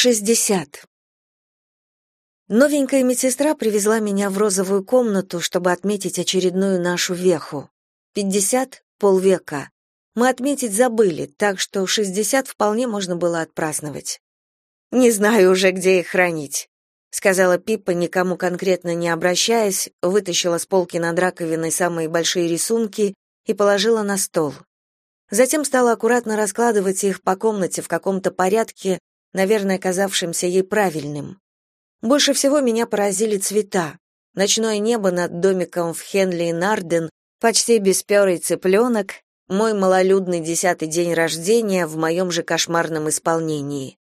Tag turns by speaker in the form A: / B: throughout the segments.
A: 60. Новенькая медсестра привезла меня в розовую комнату, чтобы отметить очередную нашу веху. 50 — полвека. Мы отметить забыли, так что 60 вполне можно было отпраздновать. «Не знаю уже, где их хранить», — сказала Пиппа, никому конкретно не обращаясь, вытащила с полки над раковиной самые большие рисунки и положила на стол. Затем стала аккуратно раскладывать их по комнате в каком-то порядке, наверное, казавшимся ей правильным. Больше всего меня поразили цвета. Ночное небо над домиком в Хенли и Нарден, почти бесперый цыпленок, мой малолюдный десятый день рождения в моем же кошмарном исполнении.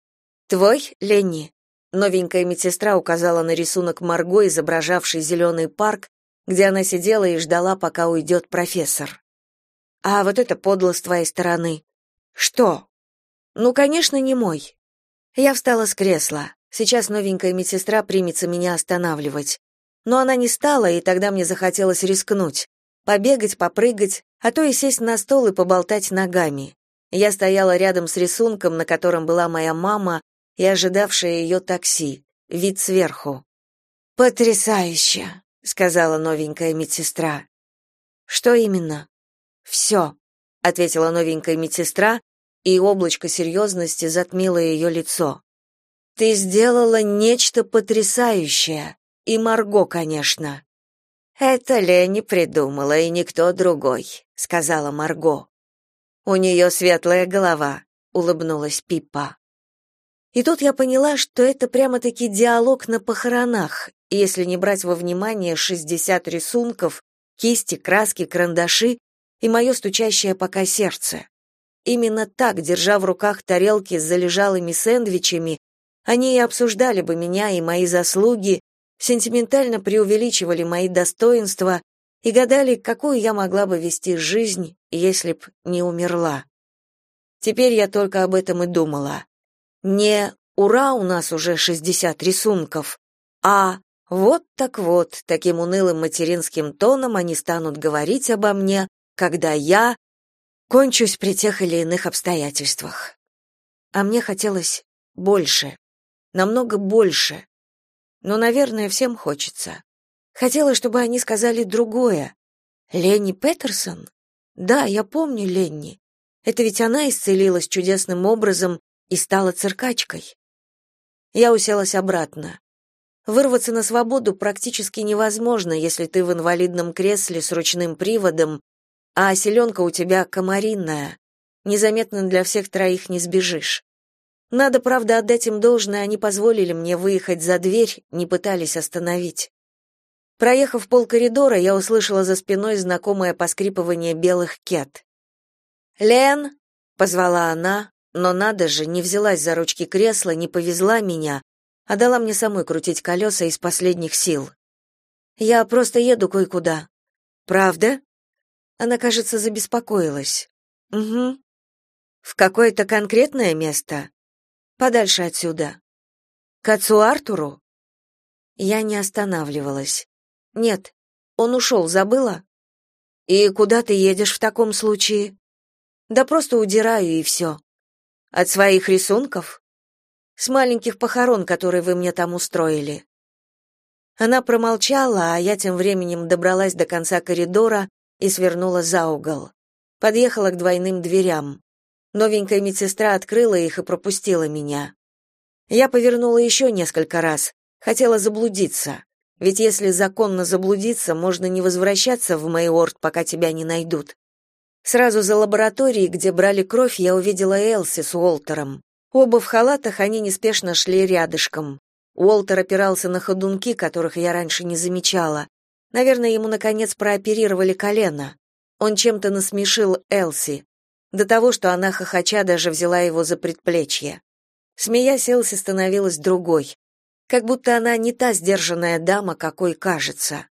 A: «Твой, Ленни?» Новенькая медсестра указала на рисунок Марго, изображавший зеленый парк, где она сидела и ждала, пока уйдет профессор. «А вот это подло с твоей стороны». «Что?» «Ну, конечно, не мой». Я встала с кресла. Сейчас новенькая медсестра примется меня останавливать. Но она не стала, и тогда мне захотелось рискнуть. Побегать, попрыгать, а то и сесть на стол и поболтать ногами. Я стояла рядом с рисунком, на котором была моя мама и ожидавшая ее такси, вид сверху. «Потрясающе!» — сказала новенькая медсестра. «Что именно?» «Все», — ответила новенькая медсестра, и облачко серьезности затмило ее лицо. Ты сделала нечто потрясающее. И Марго, конечно. Это Лени придумала, и никто другой, сказала Марго. У нее светлая голова, улыбнулась Пиппа. И тут я поняла, что это прямо-таки диалог на похоронах, если не брать во внимание 60 рисунков, кисти, краски, карандаши и мое стучащее пока сердце. Именно так, держа в руках тарелки с залежалыми сэндвичами, они и обсуждали бы меня и мои заслуги, сентиментально преувеличивали мои достоинства и гадали, какую я могла бы вести жизнь, если б не умерла. Теперь я только об этом и думала. Не «Ура, у нас уже 60 рисунков», а «Вот так вот, таким унылым материнским тоном они станут говорить обо мне, когда я кончусь при тех или иных обстоятельствах». А мне хотелось больше намного больше. Но, наверное, всем хочется. Хотела, чтобы они сказали другое. Ленни Петерсон? Да, я помню Ленни. Это ведь она исцелилась чудесным образом и стала циркачкой. Я уселась обратно. Вырваться на свободу практически невозможно, если ты в инвалидном кресле с ручным приводом, а селенка у тебя комаринная. Незаметно для всех троих не сбежишь. Надо, правда, отдать им должное, они позволили мне выехать за дверь, не пытались остановить. Проехав полкоридора, я услышала за спиной знакомое поскрипывание белых кет. «Лен!» — позвала она, но надо же, не взялась за ручки кресла, не повезла меня, а дала мне самой крутить колеса из последних сил. «Я просто еду кое-куда». «Правда?» Она, кажется, забеспокоилась. «Угу». «В какое-то конкретное место?» Подальше отсюда. К отцу Артуру? Я не останавливалась. Нет, он ушел, забыла? И куда ты едешь в таком случае? Да просто удираю и все. От своих рисунков? С маленьких похорон, которые вы мне там устроили. Она промолчала, а я тем временем добралась до конца коридора и свернула за угол. Подъехала к двойным дверям. Новенькая медсестра открыла их и пропустила меня. Я повернула еще несколько раз, хотела заблудиться. Ведь если законно заблудиться, можно не возвращаться в Мэйорд, пока тебя не найдут. Сразу за лабораторией, где брали кровь, я увидела Элси с Уолтером. Оба в халатах, они неспешно шли рядышком. Уолтер опирался на ходунки, которых я раньше не замечала. Наверное, ему наконец прооперировали колено. Он чем-то насмешил Элси до того, что она хохоча даже взяла его за предплечье. Смеясь, Элси становилась другой, как будто она не та сдержанная дама, какой кажется.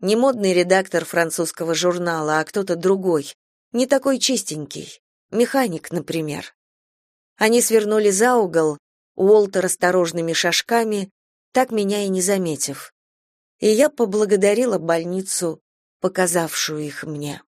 A: Не модный редактор французского журнала, а кто-то другой, не такой чистенький, механик, например. Они свернули за угол, Уолтер осторожными шажками, так меня и не заметив. И я поблагодарила больницу, показавшую их мне.